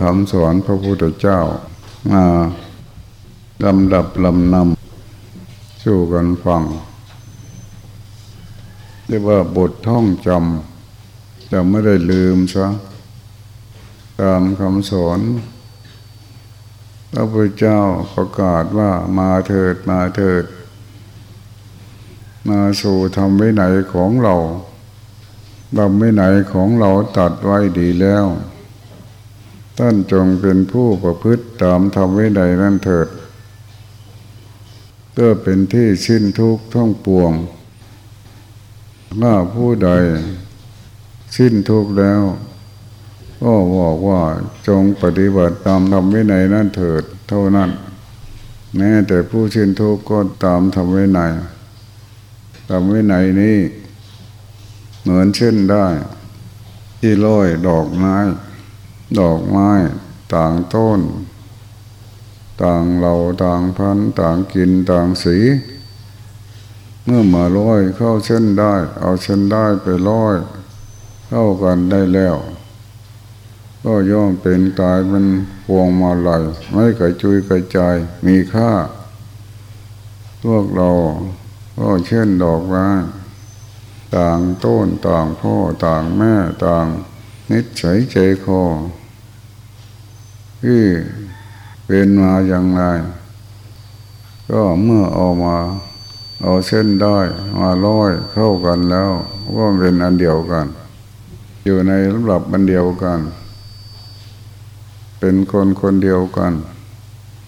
คำสอนพระพุทธเจ้ามาลำดับลำนำสู่กันฟังเรียกว่าบทท่องจำจะไม่ได้ลืมซะตามคำสอนพระพุทธเจ้าประกาศว่ามาเถิดมาเถิด มาสู่ทำไว้ไหนของเราทำไว้ไหนของเราตัดไว้ดีแล้ว ท่านจงเป็นผู้ประพฤติตามทำไว้ไหนนั่นเถิด เพื่อเป็นที่สิ้นทุกข์ท่องปวงถ้าผู้ใดสิ้นทุกข์แล้ว ก็บอกว่าจงปฏิบัติตามทำไว้ไหนนั่นเถิด เท่านั้นแม้แต่ผู้สิ้นทุกข์ก็ตามทำไว้ไหนทำไว้ไหนนี้เหมือนเช่นได้ ที่ร้อยดอกไม้ ดอกไม้ต่างต้น ต่างเหล่าต่างพันต่างกินต่างสี เมื่อมาร้อยเข้าเส้นได้ เอาเส้นได้ไปร้อยเข้ากันได้แล้ว ก็ย่อมเป็นกายเป็นพวงมาลัยไม่กระจุยกระจายมีค่า พวกเราก็เช่นดอกไม้ต่างต้นต่างพ่อต่างแม่ต่าง นิสัยใจคอที่เป็นมาอย่างไร ก็เมื่อเอามา เอาเส้นได้มาร้อยเข้ากันแล้วก็เป็นอันเดียวกัน อยู่ในระดับอันเดียวกัน เป็นคนคนเดียวกัน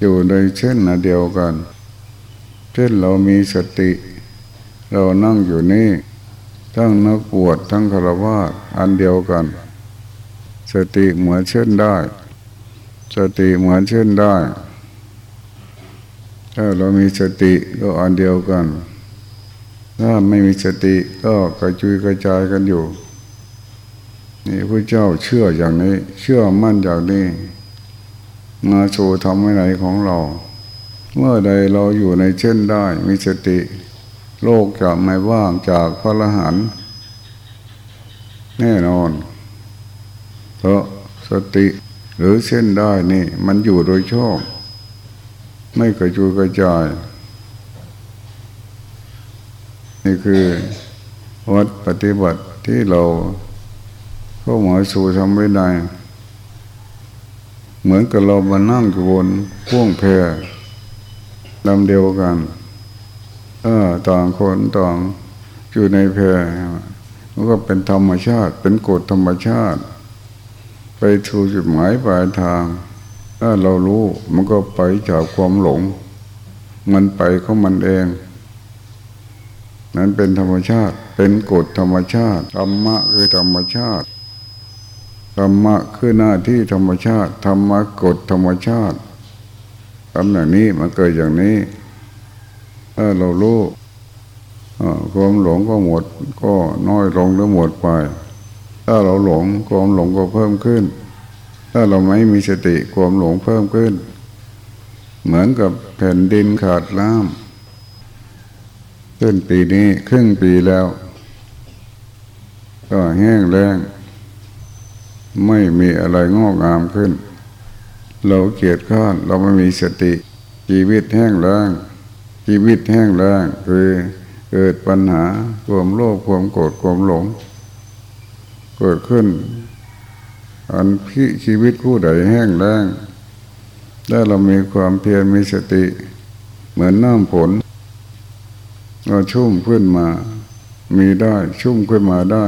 อยู่ในเช่นอันเดียวกัน เช่นเรามีสติ เรานั่งอยู่นี่ ทั้งนักบวชทั้งฆราวาสอันเดียวกัน สติเหมือนเช่นได้ สติเหมือนเช่นได้ ถ้าเรามีสติก็อันเดียวกัน ถ้าไม่มีสติก็กระจุยกระจายกันอยู่ นี่พระเจ้าเชื่ออย่างนี้ เชื่อมั่นอย่างนี้มาสู่ทำให้ไหนของเรา เมื่อใดเราอยู่ในเช่นได้ มีสติ โลกจะไม่ว่างจากพระรหันแน่นอน เพราะสติหรือเส้นได้นี่ มันอยู่โดยชอบ ไม่กระจุยกระจาย นี่คือวัดปฏิบัติที่เราเข้ามาสู่ทำไม่ได้ เหมือนกับเรามานั่งอยู่บนพ่วงแพรลำเดียวกัน เออต่างคนต่างอยู่ในแพรมันก็เป็นธรรมชาติ เป็นกฎธรรมชาติ ไปถูจุดหมายปลายทาง ถ้าเรารู้มันก็ไปจากความหลง มันไปของมันเอง นั้นเป็นธรรมชาติ เป็นกฎธรรมชาติธรรมะคือธรรมชาติธรรมะคือหน้าที่ธรรมชาติธรรมะกฎธรรมชาติทำอย่างนี้มันเกิดอย่างนี้ ถ้าเรารู้ความหลงก็หมดก็น้อยลงหรือหมดไป ถ้าเราหลงความหลงก็เพิ่มขึ้น ถ้าเราไม่มีสติความหลงเพิ่มขึ้น เหมือนกับแผ่นดินขาดน้ำเช่นปีนี้ครึ่งปีแล้ว ก็แห้งแล้งไม่มีอะไรงอกงามขึ้น เราเกียดข้านเราไม่มีสติ ชีวิตแห้งแล้งชีวิตแห้งแล้งคือเกิดปัญหาความโลภความโกรธความหลง เกิดขึ้น อันพี่ชีวิตผู้ใดแห้งแล้งถ้าเรามีความเพียรมีสติ เหมือนน้ำฝนก็ชุ่มขึ้นมา มีได้ชุ่มขึ้นมาได้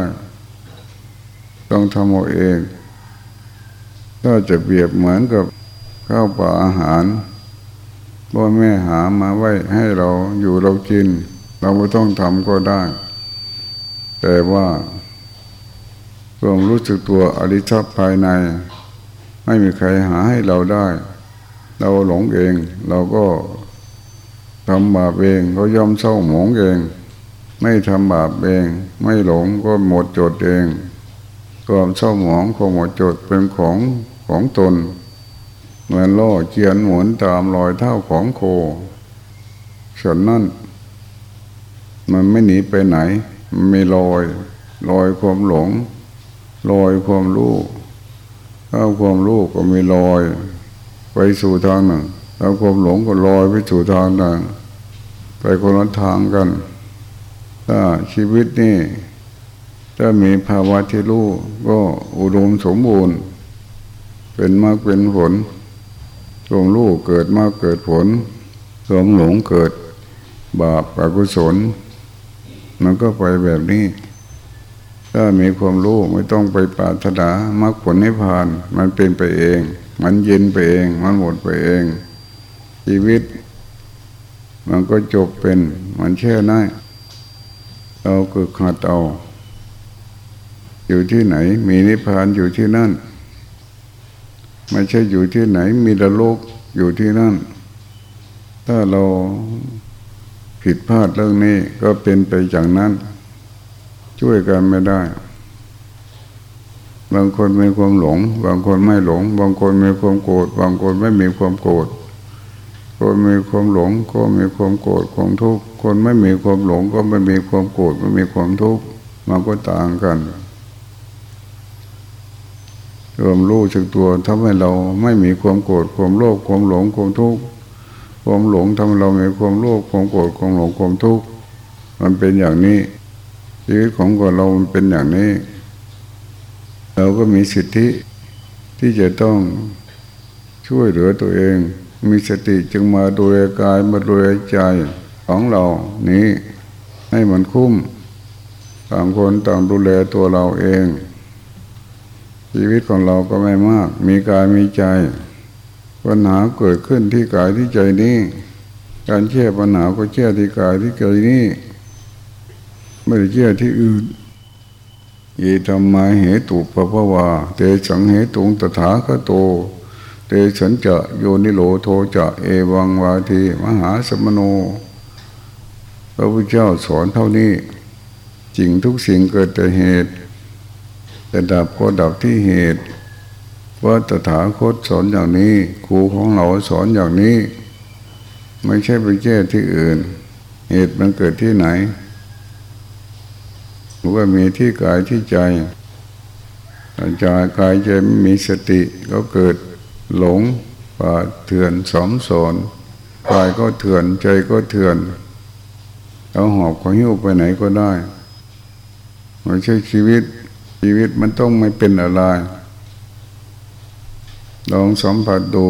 ต้องทำเอาเองถ้าจะเปรียบเหมือนกับข้าวปลาอาหารพ่อแม่หามาไว้ให้เราอยู่เรากิน เราไม่ต้องทำก็ได้ แต่ว่า ควมรู้สึกตัวอริชัภายใน ไม่มีใครหาให้เราได้ เราหลงเอง เราก็ทำบาปเองก็ย่อมเศร้าหมองเอง ไม่ทำบาปเอง ไม่หลงก็หมดจดเองความเศร้าหมองของหมดจดเป็นของของตนเหมือนล่อเกียนหมุนตามรอยเท้าของโคส่วนนั้นมันไม่หนีไปไหนมันไม่ลอยลอยความหลง ลอยความรู้ถ้าความรู้ก็มีลอย ไปสู่ทางหนึ่งถ้าความหลงก็ลอยไปสู่ทางหนึ่งไปคนละทางกันถ้าชีวิตนี่ถ้ามีภาวะที่รู้ก็อุดมสมบูรณ์ เป็นมากเป็นผลรวามรู้เกิดมากเกิดผลสวามหลงเกิดบาปอกุศล มันก็ไปแบบนี้ ถ้ามีความรู้ไม่ต้องไปปรารถนามรรคผลนิพพาน มันเป็นไปเอง มันเย็นไปเอง มันหมดไปเอง ชีวิต มันก็จบเป็น มันแช่ได้เราก็ขัดเอา อยู่ที่ไหน มีนิพพานอยู่ที่นั่น ไม่ใช่อยู่ที่ไหน มีดโลกอยู่ที่นั่น ถ้าเราผิดพลาดเรื่องนี้ก็เป็นไปอย่างนั้น ช่วยกันไม่ได้ บางคนมีความหลง บางคนไม่หลง บางคนมีความโกรธบางคนไม่มีความโกรธคนมีความหลงก็มีความโกรธความทุกข์คนไม่มีความหลงก็ไม่มีความโกรธไม่มีความทุกข์มันก็ต่างกันรวมรู้จักตัวทำให้เราไม่มีความโกรธความโลภความหลงความทุกข์ความหลงทำให้เรามีความโลภความโกรธความหลงความทุกข์มันเป็นอย่างนี้ ชีวิตของเรามันเป็นอย่างนี้ เราก็มีสิทธิที่จะต้องช่วยเหลือตัวเอง มีสติจึงมาดูแลกายมาดูแลใจของเรานี้ให้มันคุ้มต่างคนต่างดูแลตัวเราเอง ชีวิตของเราก็ไม่มาก มีกายมีใจปัญหาเกิดขึ้นที่กายที่ใจนี้ การแก้ปัญหาก็แก้ที่กายที่ใจนี้ ไม่ได้แก้ที่อื่นยีธรรมาเหตุปะพะวาเตสังเหตุงตถาคโต เตสันจะโยนิโลโทจะเอวังวาทีมหาสมโน พระพุทธเจ้าสอนเท่านี้จริงทุกสิ่งเกิดแต่เหตุจะดับก็ดับที่เหตุ ว่าตถาคตสอนอย่างนี้ ครูของเราสอนอย่างนี้ ไม่ใช่ไปแก้ที่อื่น เหตุมันเกิดที่ไหน รือว่ามีที่กายที่ใจใจกายใจไม่มีสติก็เกิดหลงป่าเถื่อนสมสนกายก็เถื่อนใจก็เถื่อนเอาหอบของหิ้วไปไหนก็ได้ไม่ใช่ชีวิต ชีวิตมันต้องไม่เป็นอะไรลองสัมผัสดู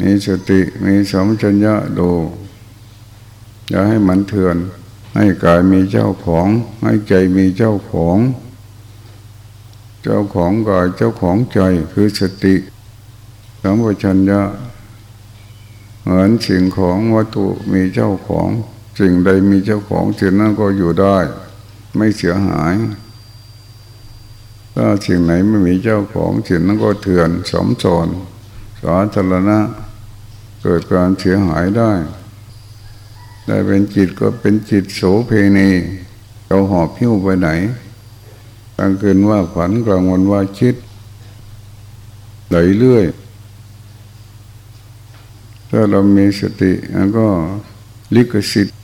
มีสติมีสมชัญญะดูอย่าให้มันเถื่อน ให้กายมีเจ้าของ ให้ใจมีเจ้าของ เจ้าของกายเจ้าของใจคือสติสัมปชัญญะเหมือนสิ่งของวัตถุมีเจ้าของสิ่งใดมีเจ้าของสิ่งนั้นก็อยู่ได้ ไม่เสียหาย ถ้าสิ่งไหนไม่มีเจ้าของสิ่งนั้นก็เถื่อนสมสอนสาธารณะเกิดการเสียหายได้ ได้เป็นจิตก็เป็นจิตโสเพณีเราหอบพิ้วไปไหนกลางคืนว่าฝันกลางวันว่าคิดไหลเรื่อย ถ้าเรามีสติแล้วก็ลิขสิทธิ์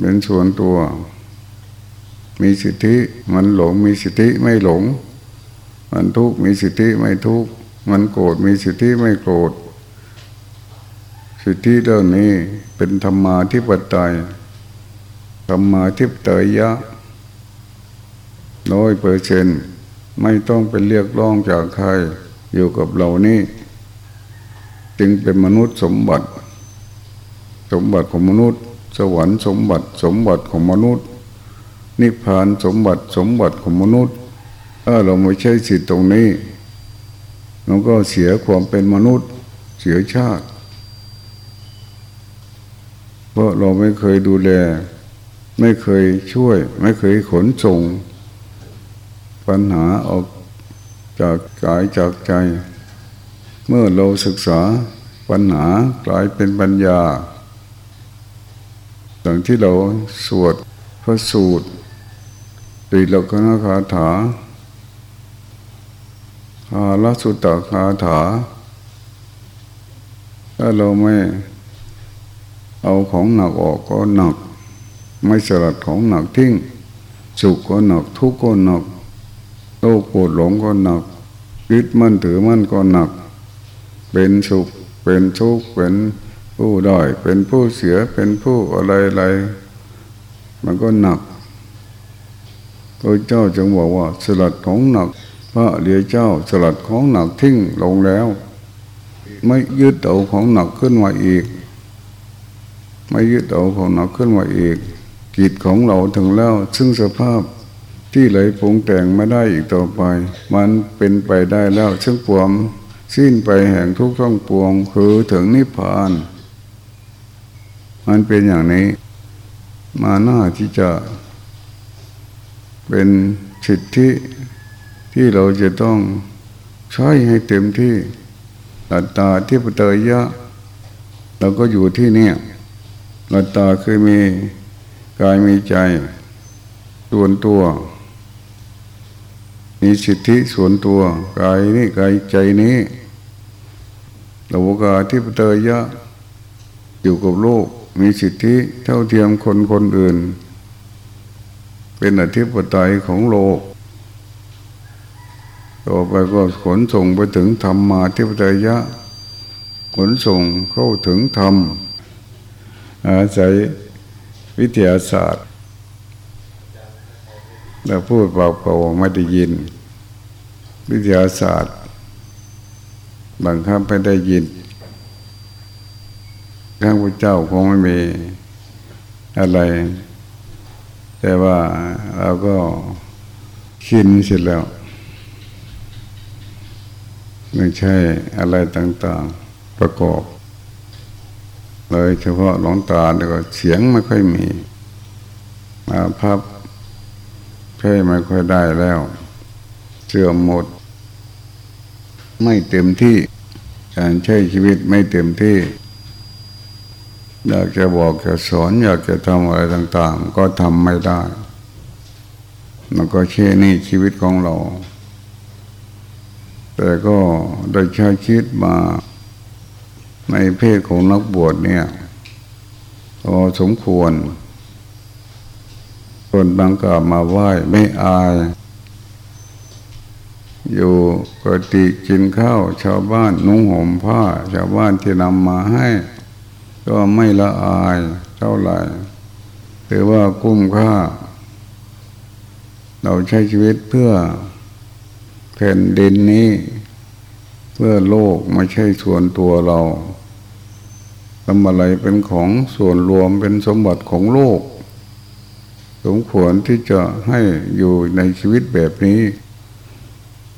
เป็นส่วนตัว มีสิทธิมันหลงมีสิทธิไม่หลง มันทุกข์มีสิทธิไม่ทุกข์มันโกรธมีสิทธิไม่โกรธสิทธิเรื่องนี้ เป็นธรรมาทิปไตยธรรมาทิปเตยยะน้อยเปอร์เซนไม่ต้องเป็นเรียกร้องจากใครอยู่กับเรานี่ จึงเป็นมนุษย์สมบัติ สมบัติของมนุษย์ สวรรค์สมบัติ สมบัติของมนุษย์ นิพพานสมบัติสมบัติของมนุษย์ถ้าเราไม่ใช่สิทธิ์ตรงนี้เราก็เสียความเป็นมนุษย์ เสียชาติ เพราะเราไม่เคยดูแล ไม่เคยช่วย ไม่เคยขนส่ง ปัญหาออกจากกายจากใจ เมื่อเราศึกษาปัญหากลายเป็นปัญญาอย่างที่เราสวดพระสูตรติลกนาคาถาอาลสุตตคาถา ถ้าเราไม่ เอาของหนักออกก็หนัก ไม่สลัดของหนักทิ้งสุขก็หนักทุกข์ก็หนักโลภโกรธหลงก็หนักยึดมั่นถือมั่นก็หนัก เป็นสุขเป็นทุกข์เป็นผู้ด้อยเป็นผู้เสียเป็นผู้อะไรอะไรมันก็หนักพระเจ้าจึงบอกว่าสลัดของหนัก พระเดียเจ้าสลัดของหนักทิ้งลงแล้ว ไม่ยึดเอาของหนักขึ้นมาอีก ไม่ยึดเอาของหนักขึ้นมาอีกกิจของเราถึงแล้วซึ่งสภาพที่ไหลปรุงแต่งไม่ได้อีกต่อไป มันเป็นไปได้แล้วซึ่งปวมสิ้นไปแห่งทุกข์ทั้งปวง คือถึงนิพพาน มันเป็นอย่างนี้ มาหน้าที่จะ เป็นสิทธิที่เราจะต้องใช้ให้เต็มที่ลัตตาที่ปเตยยะเราก็อยู่ที่นี่ หลัตตาคือมีกายมีใจ ส่วนตัว มีสิทธิส่วนตัว กายนี้กายใจนี้เรากาที่ปเตยยะ อยู่กับโลก มีสิทธิเท่าเทียมคนคนอื่น เป็นอธิปไตยของโลก ต่อไปก็ขนส่งไปถึงธรรมมาทิปไตยะ ขนส่งเข้าถึงธรรม อาศัยวิทยาศาสตร์เราพูดเบาๆไม่ได้ยิน วิทยาศาสตร์บางครั้งไม่ได้ยินข้างพระเจ้าคงไม่มีอะไร แต่ว่าเราก็ชินเสร็จแล้วไม่ใช่อะไรต่าง ๆ ประกอบ เลยเฉพาะหลงตาแล้วก็เสียงไม่ค่อยมีมาพับใช่ไม่ค่อยได้แล้วเสื่อมหมด ไม่เต็มที่การใช้ชีวิตไม่เต็มที่ อยากจะบอกจะสอน อยากจะทำอะไรต่าง ๆ ก็ทำไม่ได้มันก็เช่นี่ชีวิตของเรา แต่ก็ได้ใช้ชีวิตมา ในเพศของนักบวชเนี่ยพอสมควร คนบางกามาไหว้ไม่อาย อยู่กติกินข้าวชาวบ้านนุ่งห่มผ้า ชาวบ้านที่นำมาให้ ก็ไม่ละอายเท่าไหร่ถือว่ากุ้มค่า เราใช้ชีวิตเพื่อแผ่นดินนี้ เพื่อโลกไม่ใช่ส่วนตัวเรา ทำอะไรเป็นของส่วนรวมเป็นสมบัติของโลก สมควรที่จะให้อยู่ในชีวิตแบบนี้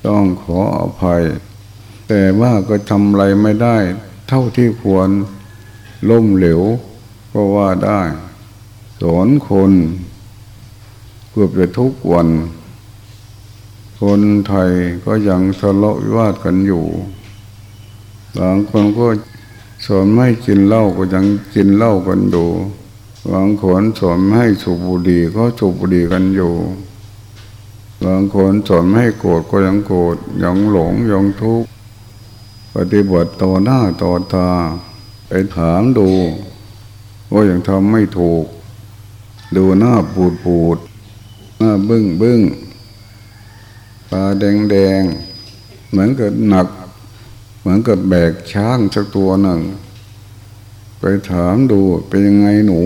ต้องขออภัย แต่ว่าก็ทำอะไรไม่ได้ เท่าที่ควรล่มเหลวก็ว่าได้สอนคนเกือบจะทุกวัน คนไทยก็ยังทะเลาะวิวาทกันอยู่บางคนก็ สอนไม่กินเหล้าก็ยังกินเหล้ากันอยู่บางคนสอนไม่ให้สูบบุหรี่ก็สูบบุหรี่กันอยู่บางคนสอนไม่ให้โกรธก็ยังโกรธยังหลงยังทุกข์ปฏิบัติต่อหน้าต่อตาไปถามดูว่ายังทำไม่ถูก ดูหน้าปูดปูดหน้าบึ้งบึ้งตาแดงแดงเหมือนกับหนัก เหมือนกับแบกช้างสักตัวหนึ่ง ไปถามดูเป็นยังไงหนู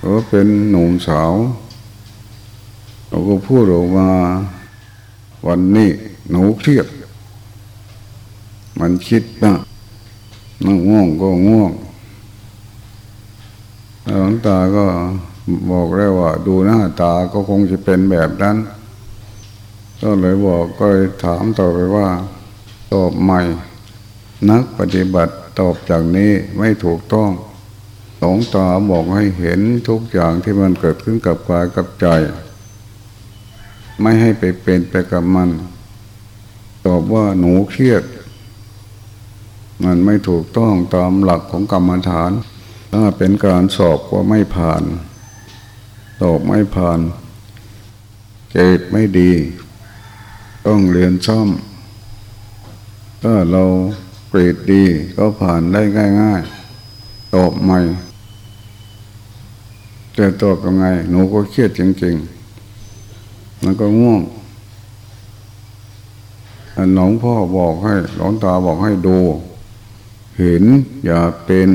ก็เป็นหนุ่มสาวเราก็พูดออกมาวันนี้หนูเครียด มันคิดนะนั่งง่วงก็ง่วงหลวงตาก็บอกแล้วว่า ดูหน้าตาก็คงจะเป็นแบบนั้น ก็เลยบอกก็เลยถามต่อไปว่า ตอบใหม่ นักปฏิบัติตอบจากนี้ไม่ถูกต้องหลงตาบอกให้เห็นทุกอย่างที่มันเกิดขึ้นกับกายกับใจ ไม่ให้ไปเป็นไปกับมัน ตอบว่าหนูเครียด มันไม่ถูกต้องตามหลักของกรรมฐาน ถ้าเป็นการสอบก็ไม่ผ่าน ตอบไม่ผ่าน เกตไม่ดี ต้องเรียนซ่อม ถ้าเราเกรดดีก็ผ่านได้ง่าย ๆ ตอบใหม่จะตอบยังไง หนูก็เครียดจริง ๆ มันก็ง่วงหลวงพ่อบอกให้หลวงตาบอกให้ดู เห็นอย่าเป็น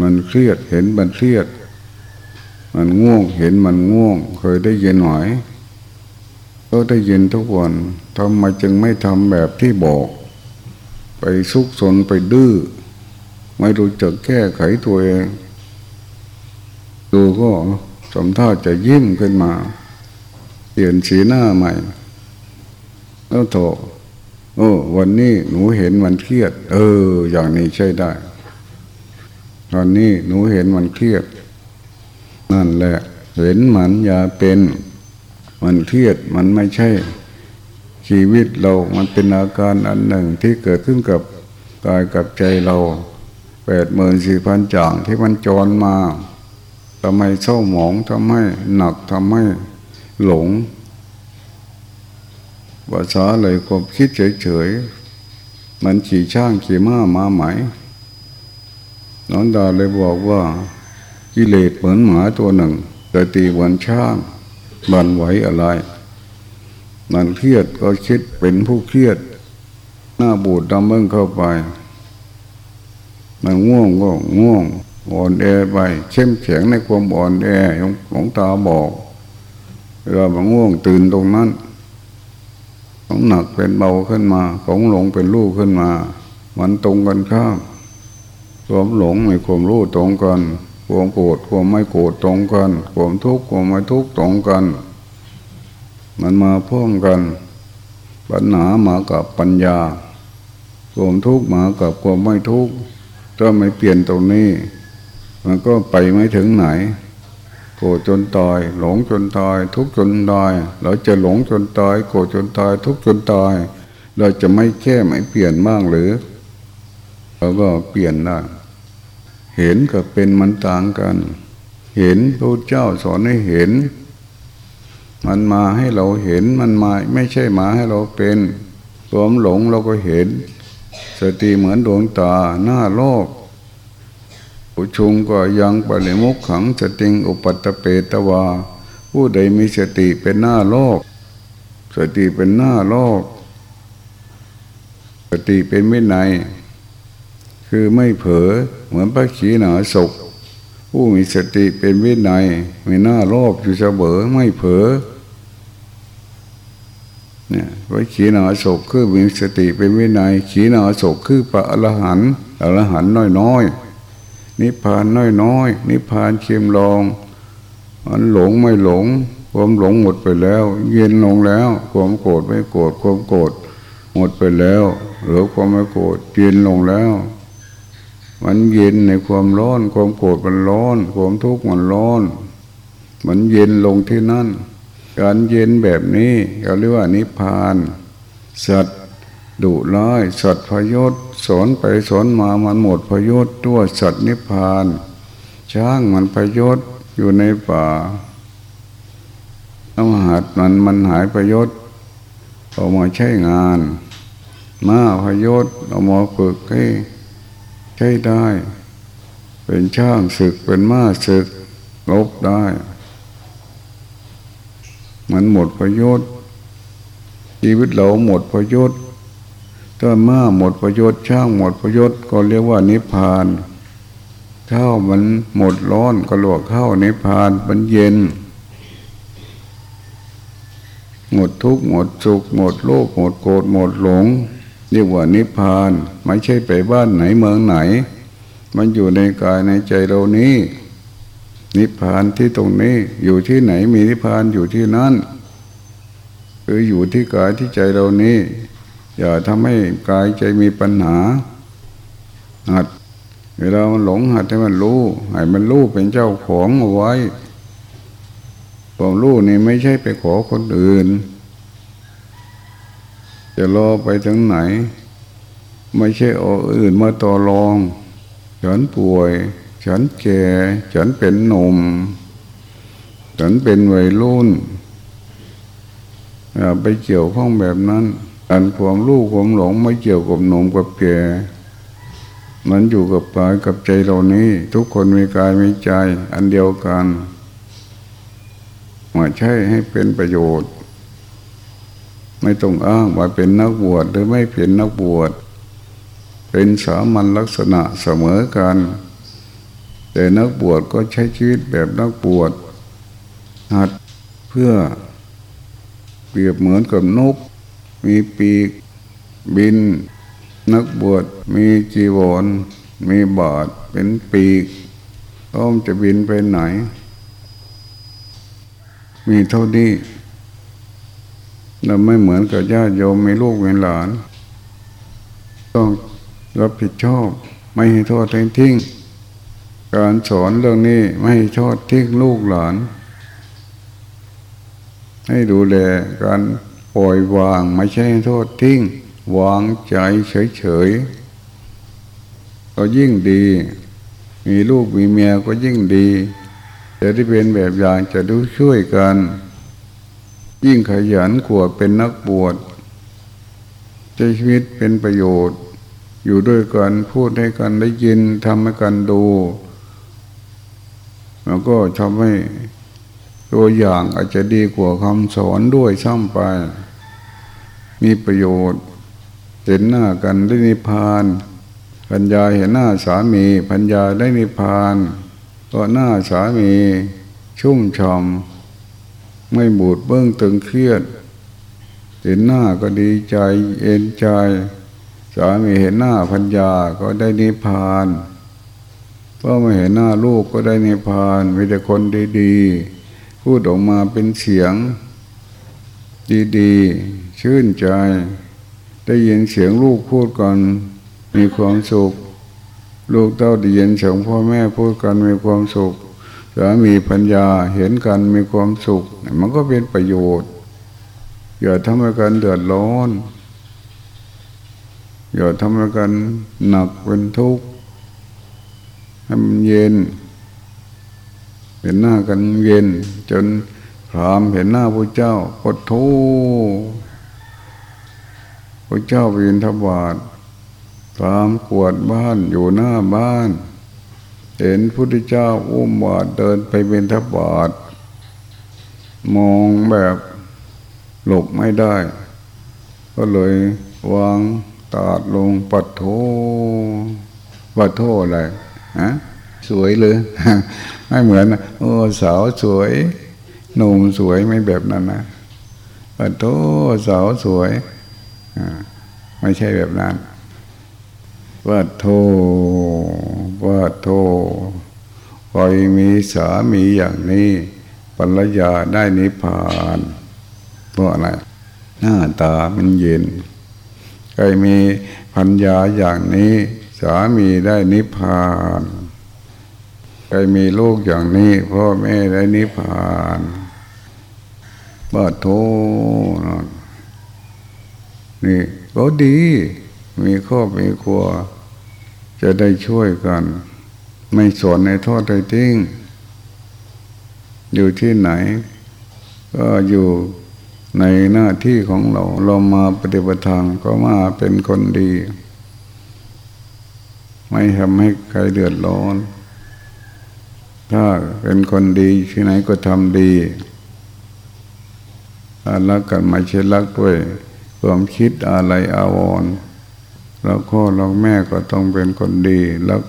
มันเครียดเห็นมันเครียด มันง่วงเห็นมันง่วง เคยได้ยินหน่อย ก็ได้ยินทุกวันทำไมจึงไม่ทำแบบที่บอก ไปซุกซนไปดื้อ ไม่รู้จักแก้ไขตัวเอง ดูก็สมท่าจะยิ้มขึ้นมา เปลี่ยนสีหน้าใหม่ แล้วโถโอ้วันนี้หนูเห็นมันเครียด เออ อย่างนี้ใช่ได้ ตอนนี้หนูเห็นมันเครียด นั่นแหละ เห็นมันอย่าเป็น มันเครียดมันไม่ใช่ชีวิตเรา มันเป็นอาการอันหนึ่งที่เกิดขึ้นกับกายกับใจเราแปดหมื่นสี่พันจ่างที่มันจรมาทำให้เศร้าหมองทำให้หนักทำให้หลงภาษาเลยความคิดเฉยๆ มันขี่ช่างขี่ม้ามาไหมน้องดาเลยบอกว่ากิเลสเหมือนหมาตัวหนึ่งแต่ตีเหมือนช่าง บันไหวอะไร มันเครียดก็คิดเป็นผู้เครียด หน้าบูดดำเบิ้งเข้าไป มันง่วงก็ง่วงอ่อนแอไปเข้มแข็งในความอ่อนแอของตาบอกเวลามันง่วงตื่นตรงนั้น ของหนักเป็นเบาขึ้นมา ของหลงเป็นรู้ขึ้นมา มันตรงกันข้ามความหลงไม่ความรู้ตรงกัน ความโกรธความไม่โกรธตรงกัน ความทุกข์ความไม่ทุกข์ตรงกัน มันมาพ่วงกัน ปัญหามากับปัญญา ความทุกข์มากับความไม่ทุกข์ถ้าไม่เปลี่ยนตรงนี้ มันก็ไปไม่ถึงไหน โกรธจนตาย หลงจนตาย ทุกจนตาย เราจะหลงจนตาย โกรธจนตาย ทุกจนตาย เราจะไม่แค่ไม่เปลี่ยนบ้างหรือ เราก็เปลี่ยนได้ เห็นกับเป็นมันต่างกัน เห็นพระเจ้าสอนให้เห็น มันมาให้เราเห็นมันมาไม่ใช่มาให้เราเป็นความหลงเราก็เห็น สติเหมือนดวงตาหน้าโลกอุชุงก็ยังปริมุขขังสติงอุปัตเปตวา ผู้ใดมีสติเป็นหน้าโลก สติเป็นหน้าโลก สติเป็นวินัย คือไม่เผลอเหมือนพระขีหนาศกผู้มีสติเป็นวินัยมีหน้าโลกอยู่เสมอไม่เผลอเนี่ยพระขีณาศกคือมีสติเป็นวินัย ขีณาศกคือพระอรหันต์อรหันต์น้อยๆนิพพานน้อยๆนิพพานเค็มลองมันหลงไม่หลง ความหลงหมดไปแล้ว เย็นลงแล้ว ความโกรธไม่โกรธความโกรธหมดไปแล้ว หรือความไม่โกรธเย็นลงแล้ว มันเย็นในความร้อน ความโกรธมันร้อน ความทุกข์มันร้อน มันเย็นลงที่นั่น การเย็นแบบนี้เขาเรียกว่านิพพาน สัตว์ดุร้ายสัตว์พยศสอนไปสอนมามันหมดพยศตัวสัตว์นิพพาน ช้างมันพยศอยู่ในป่าอมหัดมันมันหายพยศออกมาใช้งาน มาพยศเอามาฝึกให้ ใช้ได้ เป็นช่างศึกเป็นม้าศึกลบได้ มันหมดพยศชีวิตเราหมดพยศถ้าม้าหมดประโยชน์ช่างหมดประโยชน์ก็เรียกว่านิพพานข้าวมันหมดร้อนก็หลวกข้าวนิพพานมันเย็น หมดทุกข์หมดสุขหมดโลภหมดโกรธหมดหลง เรียกว่านิพพาน ไม่ใช่ไปบ้านไหนเมืองไหน มันอยู่ในกายในใจเรานี้ นิพพานที่ตรงนี้อยู่ที่ไหนมีนิพพานอยู่ที่นั่นคืออยู่ที่กายที่ใจเรานี้ อย่าทำให้กายใจมีปัญหาหัดเวลามันหลงหัดให้มันรู้ให้มันรู้เป็นเจ้าของเอาไว้ความรู้นี่ไม่ใช่ไปขอคนอื่น จะรอไปถึงไหน ไม่ใช่เอาอื่นมาต่อรอง ฉันป่วย ฉันแก่ ฉันเป็นหนุ่ม ฉันเป็นวัยรุ่นไปเกี่ยวข้องแบบนั้น อันความรู้ความหลงไม่เกี่ยวกับหนุ่มกับแก่มันอยู่กับกายกับใจเรานี้ ทุกคนมีกายมีใจ อันเดียวกันมาใช้ให้เป็นประโยชน์ ไม่ต้องอ้างว่าเป็นนักบวชหรือไม่เป็นนักบวช เป็นสามัญลักษณะเสมอกัน แต่นักบวชก็ใช้ชีวิตแบบนักบวชหัดเพื่อเปรียบเหมือนกับนก มีปีกบิน นักบวชมีจีวร มีบาทเป็นปีกอ้อมจะบินไปไหน มีเท่านี้ เราไม่เหมือนกับญาติโยมมีลูกมีหลาน ต้องรับผิดชอบ ไม่ให้โทษทิ้ง การสอนเรื่องนี้ไม่ให้ทอดทิ้งลูกหลาน ให้ดูแลการปล่อยวางไม่ใช่โทษทิ้ง วางใจเฉยๆก็ยิ่งดี มีลูกมีเมียก็ยิ่งดี จะได้เป็นแบบอย่างจะดูช่วยกัน ยิ่งขยันกว่าเป็นนักบวชใช้ชีวิตเป็นประโยชน์ อยู่ด้วยกันพูดให้กันได้ยินทำให้กันดูแล้วก็ทำให้ตัวอย่างอาจจะดีกว่าคำสอนด้วยซ้ำไป มีประโยชน์ เห็นหน้ากันได้นิพพานปัญญาเห็นหน้าสามีปัญญาได้นิพพานก็หน้าสามีชุ่มชอม ไม่บูดเบิ้องตึงเครียด เห็นหน้าก็ดีใจเอ็นใจสามีเห็นหน้าพัญญาก็ได้นิพพานเพราะมาเห็นหน้าลูกก็ได้นิพพานมีแต่คนดีๆพูดออกมาเป็นเสียง ดีๆชื่นใจ ได้ยินเสียงลูกพูดกันมีความสุข ลูกเต้าได้ยินเสียงพ่อแม่พูดกันมีความสุข สามีปัญญาเห็นกันมีความสุข มันก็เป็นประโยชน์ อย่าทำให้กันเดือดร้อน อย่าทำให้กันหนักเป็นทุกข์ให้มันเย็น เห็นหน้ากันเย็น จนพรามเห็นหน้าพระเจ้าปดโทพระเจ้าไปยินทบาทพรามขวดบ้านอยู่หน้าบ้าน เห็นพุทธเจ้าอุ้มบาทเดินไปเป็นทบาทมองแบบหลบไม่ได้ ก็เลยวางตาดลงปัดโทปัดโทอะไรฮะสวยเลยไม่เหมือนโอ้สาวสวยหนุ่มสวยไม่แบบนั้นนะปัดโทสาวสวยไม่ใช่แบบนั้น ว่าโทว่าโทคอยมีสามีอย่างนี้ปัญญาได้นิพพานเพราะอะไรหน้าตามันเย็นใครมีพัญญาอย่างนี้ สามีได้นิพพานใครมีลูกอย่างนี้พ่อแม่ได้นิพพานว่าโทนี่ก็ดี มีครอบมีครัว จะได้ช่วยกัน ไม่สอนในทอดใจทิ้งอยู่ที่ไหน ก็อยู่ในหน้าที่ของเรา เรามาปฏิบัติทางก็มาเป็นคนดี ไม่ทำให้ใครเดือดร้อน ถ้าเป็นคนดีที่ไหนก็ทำดีถ้ารักกันไม่ใช่รักด้วยความคิดอะไรอาวรณ์ แล้วพ่อแล้วแม่ก็ต้องเป็นคนดีแล้ว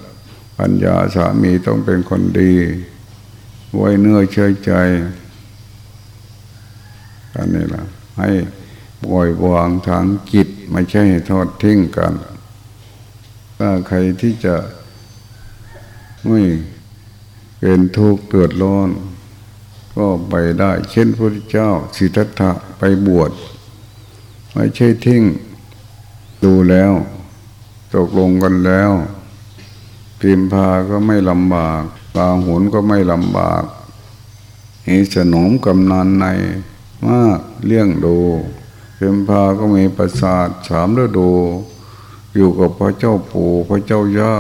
ปัญญาสามีต้องเป็นคนดี ไว้เนื้อเชื่อใจอันนี้ละให้ปล่อยวางทางจิตไม่ใช่ทอดทิ้งกัน ถ้าใครที่จะไม่เป็นทุกข์เกิดร้อน ก็ไปได้ เช่นพระเจ้าสิทธัตถะไปบวช ไม่ใช่ทิ้ง ดูแล้ว ตกลงกันแล้วพิมพาก็ไม่ลำบากปาหุนก็ไม่ลำบากเหสนมกำนันในมากเลี้ยงดูพิมพาก็มีประสาทสามฤดู อยู่กับพระเจ้าปู่พระเจ้าย่า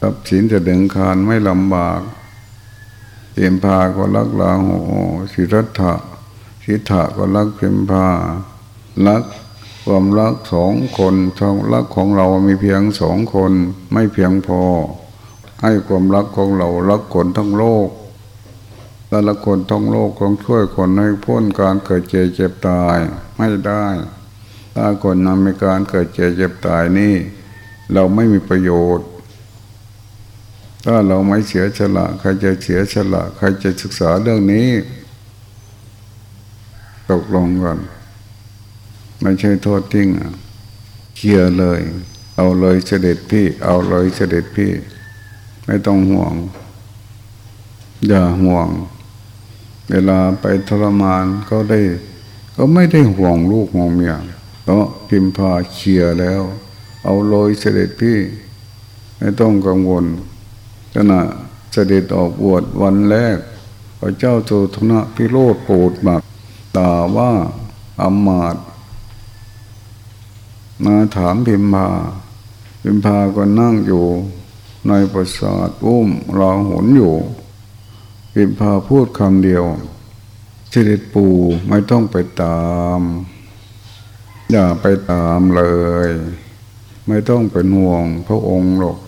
ทรัพย์สินจะดึงคานไม่ลำบากเพิมพาก็รักลาโหสิรัตถะสิทธะก็รักพิมพารัก ความรักสองคนความรักของเรามีเพียงสองคนไม่เพียงพอ ให้ความรักของเรารักคนทั้งโลกแต่ละคนต้งโลกต้องช่วยคนให้พ้นการเกิดเจ็บเจ็บตายไม่ได้ถ้าคนนำในการเกิดเจ็บเจ็บตายนี่ เราไม่มีประโยชน์ ถ้าเราไม่เสียฉละใครจะเสียฉละใครจะศึกษาเรื่องนี้ ตกลงกัน ไม่ใช่โทษทิ้งเคลียเลย เอาเลยเสด็จพี่ เอาเลยเสด็จพี่ ไม่ต้องห่วง อย่าห่วง เวลาไปทรมานก็ได้ ก็ไม่ได้ห่วงลูกห่วงเมียเพราะพิมพาเคลียแล้ว เอาเลยเสด็จพี่ ไม่ต้องกังวลขณะเสด็จออกบวชวันแรกพระเจ้าโจทนะพิโรธโปรดมากตาว่าอมมาต มาถามพิมพาพิมพาก็นั่งอยู่ในปราสาทอุ้มรอหนอยู่ พิมพาพูดคำเดียวเสด็จปู่ไม่ต้องไปตาม อย่าไปตามเลย ไม่ต้องเป็นห่วงพระองค์หรอก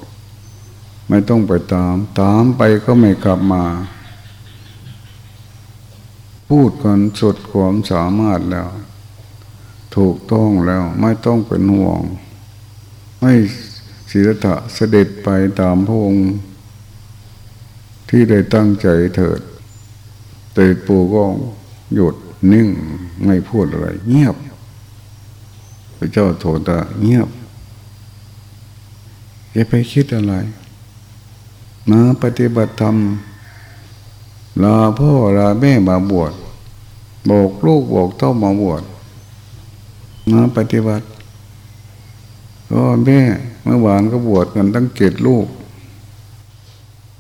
ไม่ต้องไปตาม ตามไปก็ไม่กลับมา พูดกันสุดความสามารถแล้ว ถูกต้องแล้วไม่ต้องเป็นห่วงไม่ศีรษะเสด็จไปตามพระองค์ที่ได้ตั้งใจเถิดแต่ปู่ก็หยุดนิ่งไม่พูดอะไร เงียบ พระเจ้าโถตะเงียบอย่าไปคิดอะไรมาปฏิบัติธรรมลาพ่อลาแม่มาบวชบอกลูกบอกเต้ามาบวช มาปฏิบัติก็แม่เมื่อวานก็บวชกันตั้งเกตลูก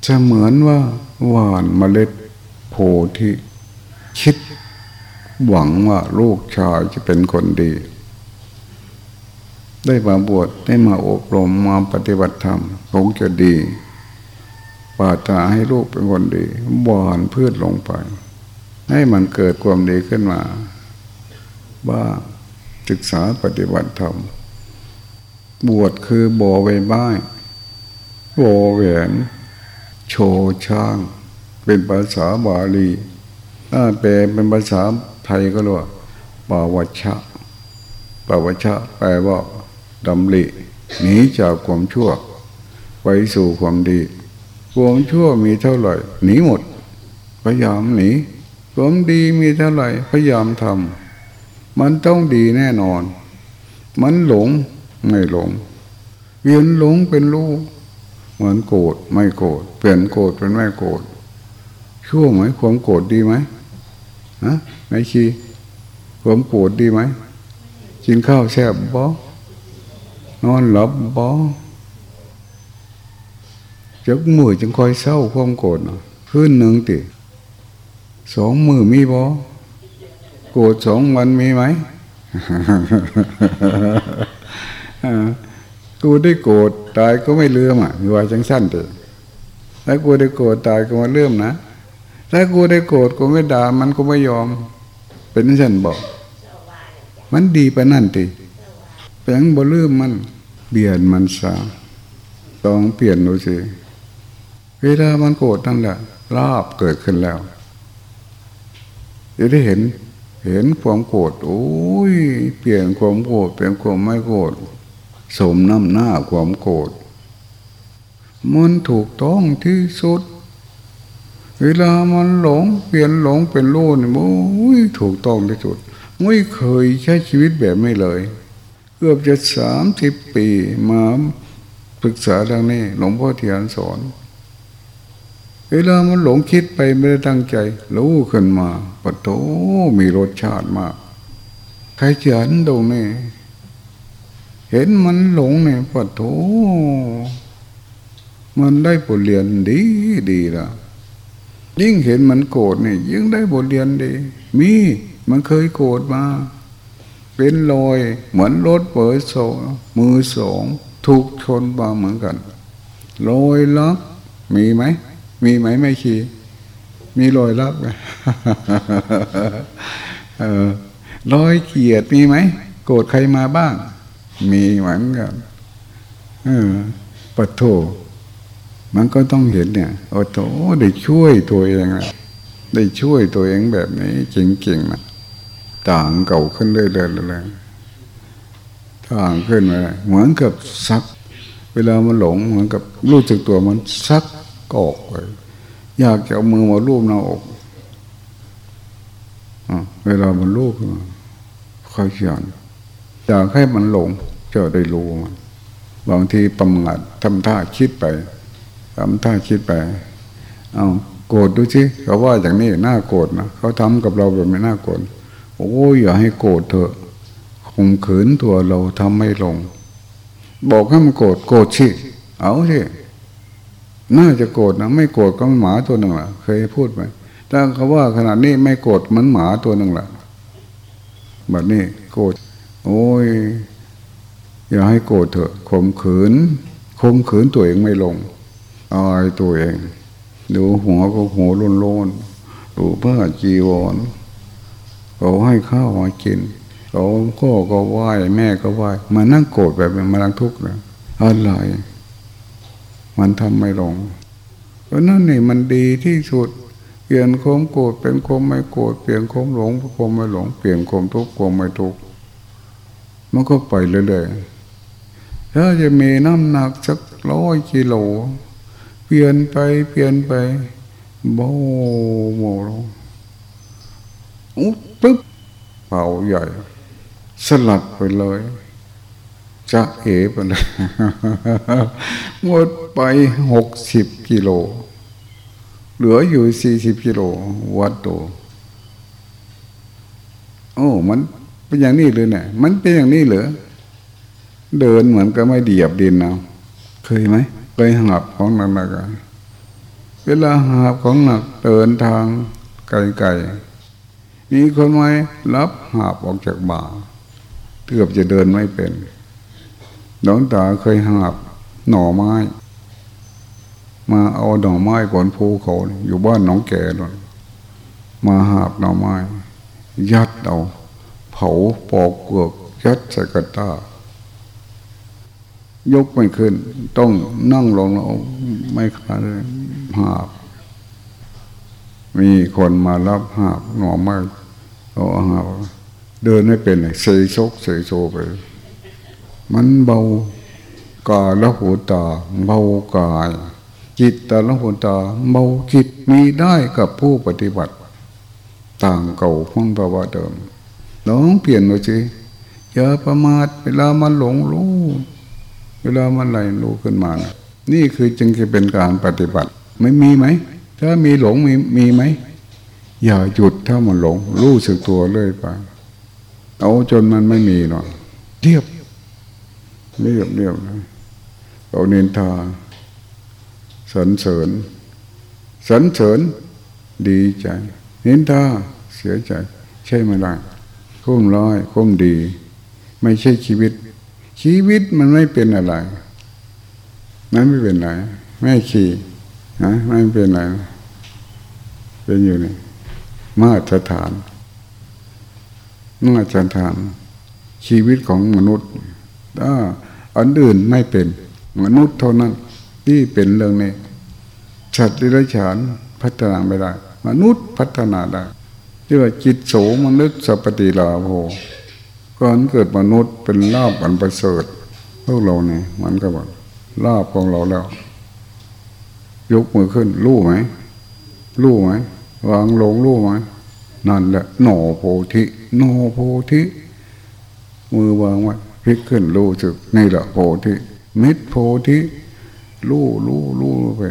จะเหมือนว่าหวานเมล็ดโพที่คิดหวังว่าลูกชายจะเป็นคนดี ได้มาบวชได้มาอบรมมาปฏิบัติธรรมคงจะดีปาถาให้ลูกเป็นคนดีบอนพืชลงไป ให้มันเกิดความดีขึ้นมาบ้า ศึกษาปฏิบัติธรรม บวชคือบ่อใบไม้บ่อแหวนโชช่าง เป็นภาษาบาลีถ้าแปลเป็นภาษาไทยก็เรียกว่าปาวัชะปาวัชะแปลว่าดำริหนีจากความชั่ว ไปสู่ความดี ความชั่วมีเท่าไหร่หนีหมด พยายามหนีความดีมีเท่าไหร่พยายามทำ มันต้องดีแน่นอน มันหลงไม่หลงเปลี่ยนหลงเป็นรู้เหมือนโกรธไม่โกรธเปลี่ยนโกรธเป็นไม่โกรธชั่วไหมความโกรธดีไหมฮะไม่ชีความโกรธดีไหมกินข้าวแซ่บบ่นอนหลับบ่จักมือจึงคอยเศร้าความโกรธขึ้นหนึ่งติสองมือมีบ่ โกรธสองวันมีไหมกูได้โกรธตายก็ไม่เลื่อมอะว่าจังสั้นเถอะถ้ากูได้โกรธตายก็มาเลื่อมนะถ้ากูได้โกรธกูไม่ด่ามันก็ไม่ยอม เป็นฉันบอก มันดีไปนั่นติแปลงบ่เลื่อมมันเบียนมันสาต้องเปลี่ยนดูสิเวลามันโกรธนั่นแหละลาบเกิดขึ้นแล้วจะได้เห็น เห็นความโกรธโอ้ย เปลี่ยนความโกรธเป็นความไม่โกรธสมน้ำหน้าความโกรธมันถูกต้องที่สุด เวลามันหลง เปลี่ยนหลงเป็นรู้นี่โอ้ยถูกต้องที่สุด ไม่เคยใช้ชีวิตแบบไม่เลยเกือบจะสามสิบปีมาปรึกษาเรื่องนี้ หลวงพ่อเทียนสอน เวลามันหลงคิดไปไม่ได้ตั้งใจ รู้ขึ้นมาปะโตมีรสชาติมาก ใครเขียนตรงนี้เห็นมันหลงเนี่ยปะโตมันได้บทเรียนดีดีละยิ่งเห็นมันโกรธเนี่ยยิ่งได้บทเรียนดี มีมันเคยโกรธมา เป็นรอยเหมือนรถเปิดโซมือสองถูกชนมาเหมือนกันรอยลักมีไหม มีไหมไม่ขีมีรอยรับไหมรอยเกียดมีไหมโกรธใครมาบ้าง มีเหมือนกันเออปะโถมันก็ต้องเห็นเนี่ยโอ้โถได้ช่วยตัวเองอะได้ช่วยตัวเองแบบนี้จริงๆนะต่างเก่าขึ้นเรื่อยๆเลยต่างขึ้นมาเหมือนกับซัก เวลามันหลงเหมือนกับรู้จักตัวมันซัก กอกไปอยากจะเอามือมาลูบหน้าอกเวลามันลูบค่อยยันอยากให้มันหลงจะได้รู้มันบางทีประมาททำท่าคิดไปทำท่าคิดไป เอาโกรธดูสิเขาว่าอย่างนี้น่าโกรธนะเขาทำกับเราแบบไม่น่าโกรธโอ้ยอย่าให้โกรธเถอะข่มขืนตัวเราทำไม่ลง บอกให้มันโกรธโกรธสิเอาสิ น่าจะโกรธนะไม่โกรธก็หมาตัวหนึ่งละเคยพูดไหมถ้าเขาว่าขนาดนี้ไม่โกรธมันหมาตัวหนึ่งละแบบนี้โกรธโอ้ยอย่าให้โกรธเถอะข่มขืนข่มขืนตัวเองไม่ลงอายตัวเองดูหัวก็หัวโล้นดูผ้าจีวรเขาให้ข้าวมากินเขาพ่อก็ไหว้แม่ก็ไหว้มานั่งโกรธแบบมาลังทุกข์นะอะไร มันทำไม่ลงเพราะนั่นนี่มันดีที่สุดเปลี่ยนความโกรธเป็นความไม่โกรธเปลี่ยนความหลงเป็นความไม่หลงเปลี่ยนความทุกข์ความไม่ทุกข์มันก็ไปเรื่อยๆถ้าจะมีน้ำหนักสักร้อยกิโลเปลี่ยนไปเปลี่ยนไปโบโมอุ๊บปึ๊บเป่าใหญ่ สลัดไปเลย จะเอไปเลยหมดไปหกสิบกิโล เหลืออยู่สี่สิบกิโล วัดโตโอ้มันเป็นอย่างนี้เลยเนี่ยมันเป็นอย่างนี้เหรอเดินเหมือนกับไม่เดียบดินนะเคยไหมเคยหับของหนักหนักเวลาหับของหนักเดินทางไกลๆมีคนไหมรับหาบออกจากบ่าเกือบจะเดินไม่เป็น น้องตาเคยหาบหน่อไม้ มาเอาหน่อไม้ก่อนภูเขาอยู่บ้านน้องแก่นนมาหาบหน่อไม้ ยัดเอา เผาปอกเกลือกยัดใส่กระตายกไม่ขึ้น ต้องนั่งลงแล้วไม่ขาดหาบ มีคนมารับหาบหน่อไม้เอาหาบเดินไม่เป็นเสยซกเสยโซไป มันเบากายละหูตาเบากาย จิตตาละหูตาเบาจิตมีได้กับผู้ปฏิบัติ ต่างเก่าพ้นภาวะเดิมลองเปลี่ยนดูสิอย่าประมาทเวลามันหลงรู้เวลามันไหลรู้ขึ้นมานะนี่คือจึงจะเป็นการปฏิบัติ ไม่มีไหม ถ้ามีหลงมีมีไหม อย่าหยุดถ้ามันหลง รู้สึกตัวเลยไปเอาจนมันไม่มีหรอกเรียบ เรียบเรียบนะเอาเนินทาสันเสริญสันเสริญดีใจเนินทาเสียใจ ใช่ไหมล่ะคุ้มร้อยคุ้มดี ไม่ใช่ชีวิต ชีวิตมันไม่เป็นอะไรมันไม่เป็นไรไม่ขี่นะไม่เป็นไรเป็นอยู่นี่มาตรฐานมาตรฐาน ชีวิตของมนุษย์ถ้า อันอื่นไม่เป็น มนุษย์เท่านั้นที่เป็นเรื่องนี้ชัดดิรฉานพัฒนาไม่ได้ มนุษย์พัฒนาได้เรียกว่าจิตโสมนุษย์สัพติลาโภก่อนเกิดมนุษย์เป็นลาบอันประเสริฐพวกเราเนี่ยมันก็บอกลาบของเราแล้ว ยกมือขึ้น รู้ไหมรู้ไหมวางลงรู้ไหมนั่นแหละหนอโพธิหนอโพธิมือวางไว้ ลิกขึ้นรู้สึกนี่แหละโพธิมิตรโพธิรู้รู้รู้ไป